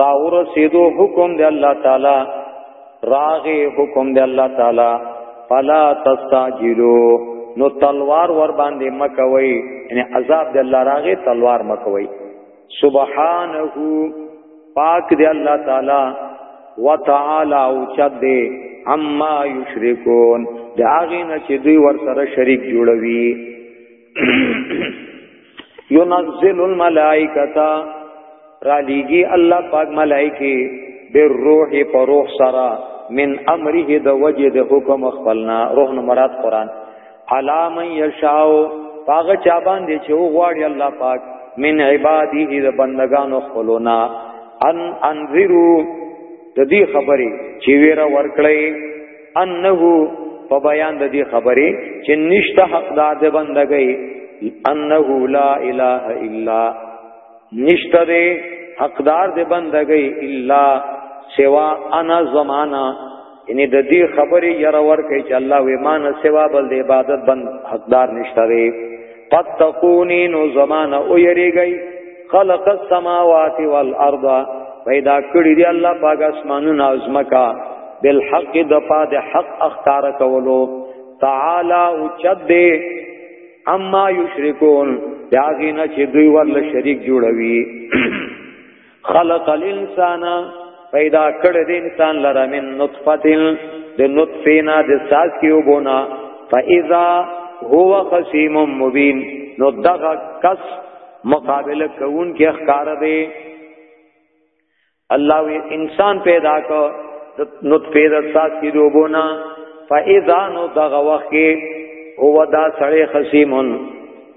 را ورسیدو حکم دی الله تعالی راغه حکم دی الله تعالی فلا تستعجلو نو تلوار ور باندې مکوي یعنی عذاب دی الله راغه تلوار مکوي سبحانه پاک دی الله تعالی وتعالى او چد دی اما یشرکون دا غینه چې دوی ور سره شریک جوړوي ينزل الملائکه را لېږي الله پاک ملائکه به روح په روح سره من امره د وجه د حکم خپلنا روح نو مراد قران علام یشاء پاغه چا باندې چې وغواړي الله پاک من عباده د بندگانو خپلونا ان انذرو د دې خبرې چې ویره ورکړې انه په بیان د دې خبرې چې نشته حق د بندګۍ انه لا اله الا نشته دې حقدار د بندګۍ الا سوا انا زمانہ یعنی د دې خبرې ير ور کوي چې الله وې مان سوا بل د عبادت بند حقدار نشته دې فتقونی نو زمانہ او یریږي خلق السماوات والارض پیدا کړی دی الله پاک اسمانونه او زمکا بالحق د پاد حق اختار کولو تعالی او چد اما یشرکون داغینا چې دوی ورله شریک جوړوي خلق الانسان پیدا کړ د انسان لره من نطفه د نطفه نه د ساز کیو بونا فاذا هو خصیم مبین نو دغه کس مقابله کوون کې اخکار دی الله وی انسان پیدا کو د نطفه د ساز کیو بونا فاذا نو دغه وخت هو دا سړی خصیمون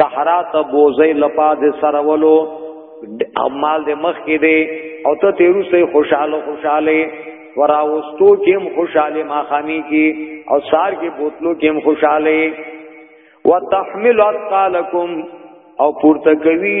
صحرا ته بوزي لپا د سرولو او مال د مخ کې دی او ته تیرو سه خوشاله خوشاله وراوستو کې هم خوشاله ماخامي کې او سار کې بوتلو کې هم خوشاله وتحمل اثقالکم او پورته کوي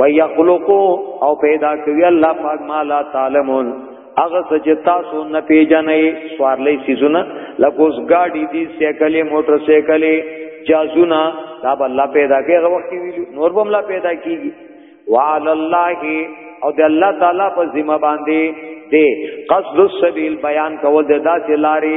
ويخلقو او پیدا کوي الله پاک ما لا تعلمون هغه چې تاسو نه پیژنې سوارلې سيزونه لکوس گاډي دي سیکلې موټر سیکلې جازونه دا به الله پیدا کوي هغه وخت ویلو نور به الله پیدا کیږي وعلى الله او د الله تعالی په ذمہ باندې دې قصد السبيل بیان کول د داسې لارې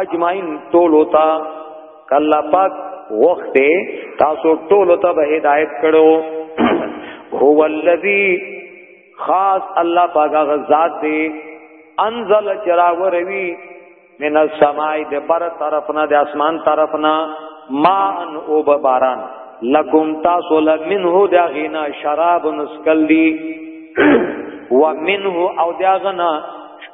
اجمعین ټول وتا کله پاک وخت تاسو ټول وتا به هدایت کړو هو الذی خاص الله پاک غزاد دی انزل چراوروی من السماء د بر طرف نه د اسمان طرف نه ما ان او باران لکم تاسو لمنه د غینا شراب نسکل دی ومنه او د غنا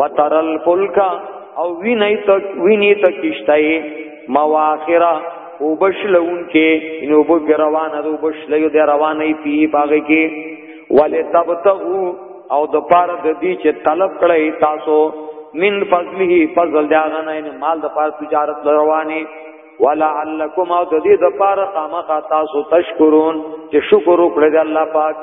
وترل فلکا او ویني تک ویني تک کیشتای مواخره او بشلون کې انو بو روانه دو بشلیو د روانه پی باغې کې ولې تبتغو او د پار د دې چې طلب کړی تاسو من فضله فضل داغه نه مال د پار تجارت روانه ولعلکم او د دې د پار قامه تاسو تشکرون چې شکر وکړئ الله پاک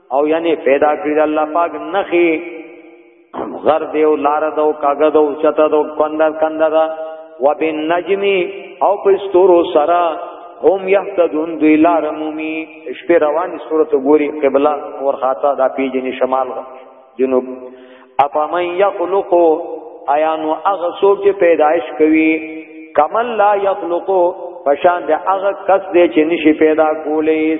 او یعنی پیدا کړی الله پاک نخي غر دیو لار دو کاغه دو چته دو کندر کندر وبن نجمی او په ستورو سرا هم یهتدون دوی لار مومی شپه روان صورت ګوري قبله ورخاته دا پیجن شمال جنوب افمن یخلق آیا نو هغه څوک چې پیدایش کوي کمل لا یخلق پشان د هغه کس دی چې نشي پیدا کولې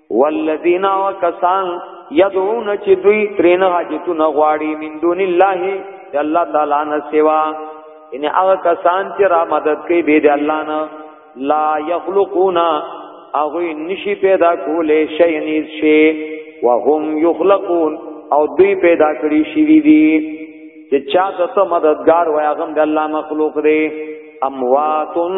والذین وکسان یدعون چې دوی ترنه حاجتونه غواړي من دون الله د الله تعالی نه سوا ان هغه کسان چې را مدد کوي به د الله نه لا یخلقونا هغه نشي پیدا کولې شي نیز شي وهم یخلقون او دوی پیدا کړی شي دي چې چا ته مددگار وای هغه د الله مخلوق دی امواتن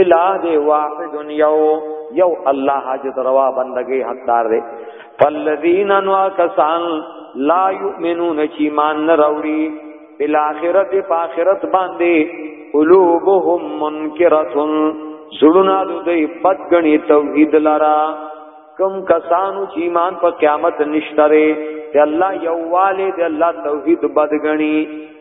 الہ دی واحد یو یو الله حاجت روا بندگی حقدار دی فالذین انوا کسان لا یؤمنون چی مان نه راوړي بالاخره په اخرت باندې قلوبهم منکرتون زړونه دوی پد غني توحید لرا کم کسانو چې ایمان په قیامت نشتره ته الله یو والد الله توحید بد غني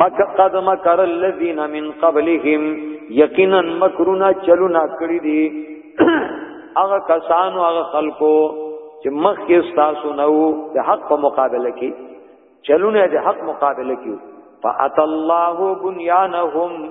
مک قد مکر الذين من قبلهم یقینا مکرنا چلونا کړی دي هغه کسانو هغه خلکو چې مخ کې تاسو نو د حق په مقابله کې چلونه د حق مقابله کې فات الله بنيانهم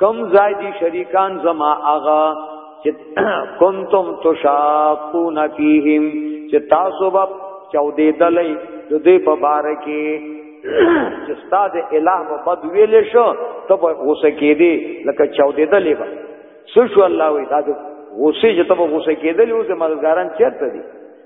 کم ځای دي شریکان زما اغا چې کنتم تشاقون فیهم چې تاسو به چودې دلې د دې په بار کې چې استاد الہ په بد ویل شو ته به غوسه کېدی لکه چودې دلې به سو شو الله وی دا غوسه چې ته به غوسه کېدلې او زمالګاران چیرته دي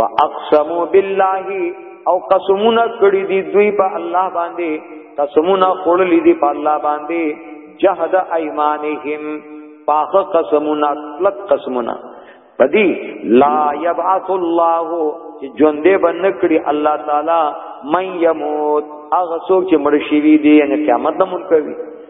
واقسموا بالله او قسمونه کړی دي دوی په الله باندې قسمونه خړلې دي په الله باندې جهد ايمانهم پاخ قسمونه لک قسمونه پدی لا يبعث الله چې ژوندې باندې کړی الله تعالی من يموت هغه څوک چې مړ شي دي یعنی قیامت نه مونږ کوي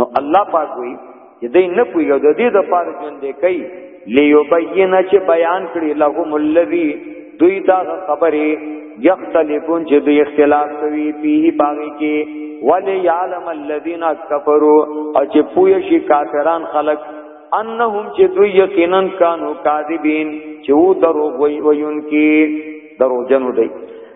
نو الله پاک وی چې دې نه پویږي د دې د پاره ژوند دی کوي ليبين چې بیان کړي لهم الذي دوی دا خبره یختلفون چې دوی اختلاف کوي په باغی کې ولی یعلم الذین کفروا او چې پوی شي کافران خلق انهم چې دوی یقینا کانوا کاذبین چې و دروغ وی وینکی دروغجن دی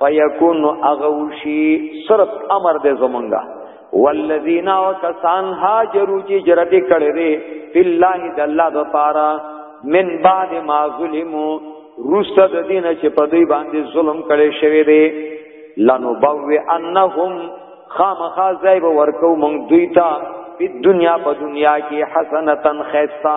فیکون اغوشی صرف امر دې زمونږه والذین وکسان هاجروا چې جرته کړې دې فی الله د الله د پاره من بعد ما ظلمو روست د دین چې په دوی باندې ظلم کړي شوی دی لنو بوی انهم خامخا زیب ورکو مونږ دوی ته په دنیا په دنیا کې حسنتن خیستا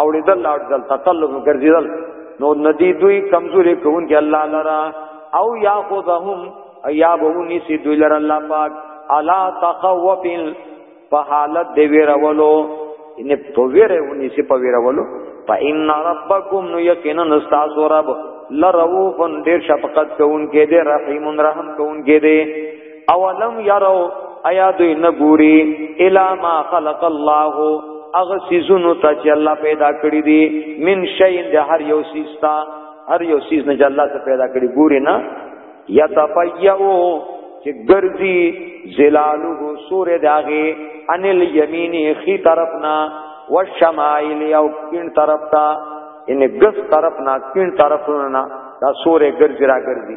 اوړېدل لاړځل تطلب ګرځېدل نو ندی دوی کمزوري کوون کې الله لرا او یا خذهم یا بهونی سی دوی لرا الله پاک الا تخوف په حالت دی ویرولو ان په ویرونی سی په ویرولو فإن ربکم نو یقینا استاذ رب لروفن ډیر شفقت کوون کې دی رحیم رحم کوون کې دی اولم یرو ایا دوی نګوري الا ما خلق الله اغه سيزونو ته چې الله پیدا کړی دي من شین د هر یو سیز تا هر یو سیز نه چې الله ته پیدا کړی ګوري نه یتفیعو چې ګرځي زلالو سور داغه انل یمینی خی طرفنا والشمائل او کین طرف تا ان ګس طرفنا کین طرفنا دا سورې ګرځي را ګرځي